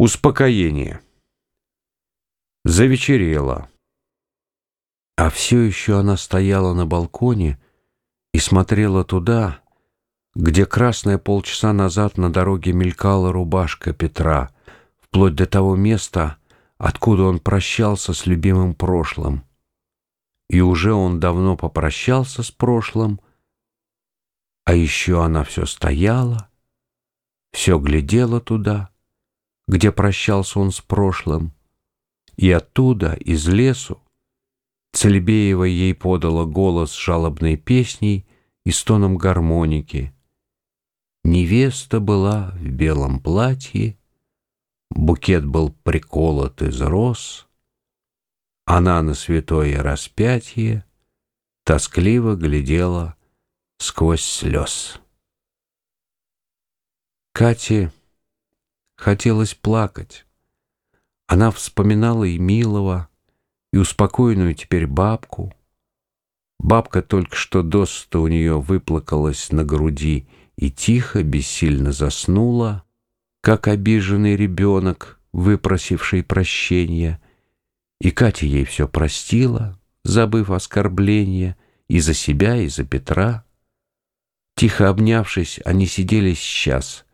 Успокоение. Завечерело. А все еще она стояла на балконе и смотрела туда, где красная полчаса назад на дороге мелькала рубашка Петра, вплоть до того места, откуда он прощался с любимым прошлым. И уже он давно попрощался с прошлым, а еще она все стояла, все глядела туда — где прощался он с прошлым, и оттуда, из лесу, Цельбеева ей подала голос жалобной песней и стоном гармоники. Невеста была в белом платье, букет был приколот из роз, она на святое распятие тоскливо глядела сквозь слез. Кате Хотелось плакать. Она вспоминала и милого, и успокоенную теперь бабку. Бабка только что досыта у нее выплакалась на груди и тихо, бессильно заснула, как обиженный ребенок, выпросивший прощения. И Катя ей все простила, забыв оскорбления и за себя, и за Петра. Тихо обнявшись, они сидели сейчас,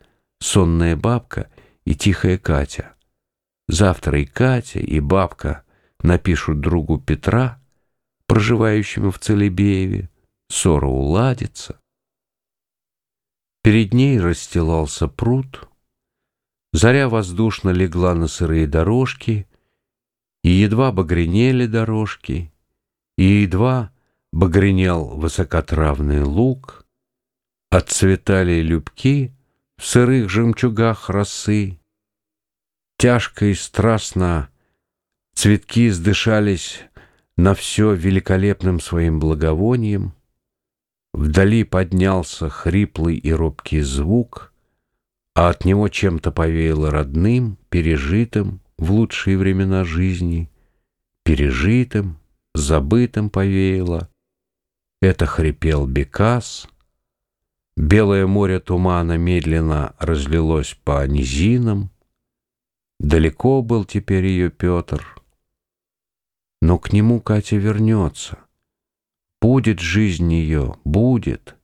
сонная бабка и тихая Катя. Завтра и Катя, и бабка напишут другу Петра, проживающему в Целебееве, ссора уладится. Перед ней расстилался пруд, заря воздушно легла на сырые дорожки, и едва багренели дорожки, и едва багренел высокотравный луг, отцветали любки — в сырых жемчугах росы. Тяжко и страстно цветки сдышались на все великолепным своим благовонием. Вдали поднялся хриплый и робкий звук, а от него чем-то повеяло родным, пережитым в лучшие времена жизни, пережитым, забытым повеяло. Это хрипел Бекас — Белое море тумана медленно разлилось по низинам. Далеко был теперь ее Петр. Но к нему Катя вернется. Будет жизнь ее, будет.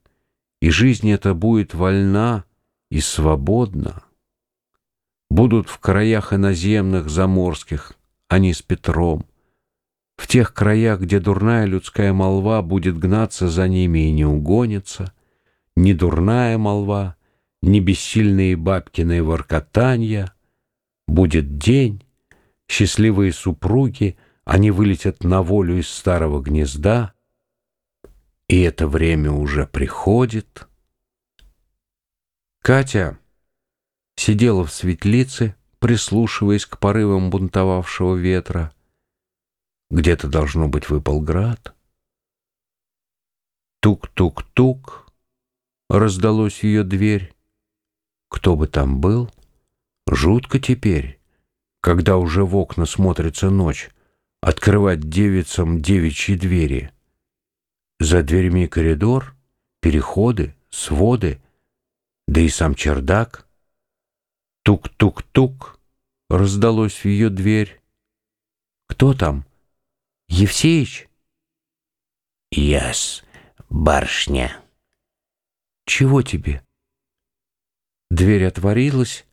И жизнь эта будет вольна и свободна. Будут в краях иноземных, заморских, они с Петром. В тех краях, где дурная людская молва будет гнаться за ними и не угонится — ни дурная молва, ни бессильные бабкины воркотанья. Будет день, счастливые супруги, они вылетят на волю из старого гнезда, и это время уже приходит. Катя сидела в светлице, прислушиваясь к порывам бунтовавшего ветра. Где-то, должно быть, выпал град. Тук-тук-тук раздалось ее дверь. Кто бы там был? Жутко теперь, когда уже в окна смотрится ночь, открывать девицам девичьи двери. За дверьми коридор, переходы, своды, да и сам чердак. Тук-тук-тук раздалось в ее дверь. Кто там? Евсеич? Яс, барышня. Чего тебе? Дверь отворилась,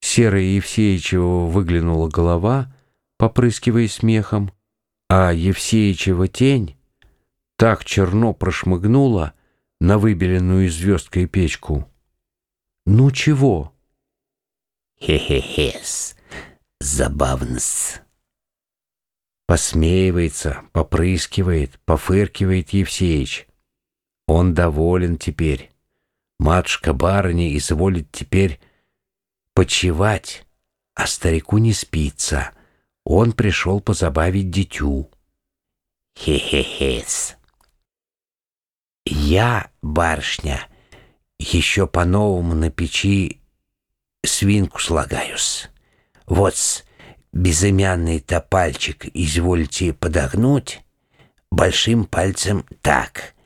серая Евсеичева выглянула голова, попрыскивая смехом, а Евсеичева тень так черно прошмыгнула на выбеленную звездкой печку. «Ну чего?» «Хе-хе-хес, забавно-с». Посмеивается, попрыскивает, пофыркивает Евсеич. Он доволен теперь. Матушка-барыня изволит теперь почевать, а старику не спится. Он пришел позабавить дитю. Хе-хе-хес. Я, барышня, еще по-новому на печи свинку слагаюсь. Вот безымянный топальчик извольте подогнуть, большим пальцем так —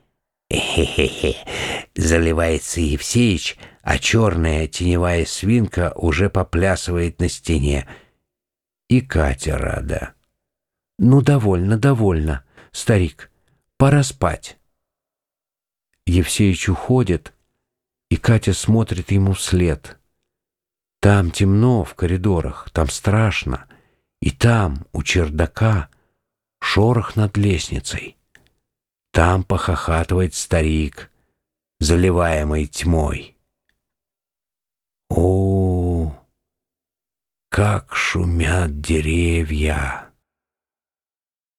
Хе-хе-хе. Заливается Евсеич, а черная теневая свинка уже поплясывает на стене. И Катя рада. «Ну, довольно, довольно, старик, пора спать». Евсеич уходит, и Катя смотрит ему вслед. Там темно в коридорах, там страшно, и там, у чердака, шорох над лестницей. Там похохатывает старик, заливаемый тьмой. О, как шумят деревья!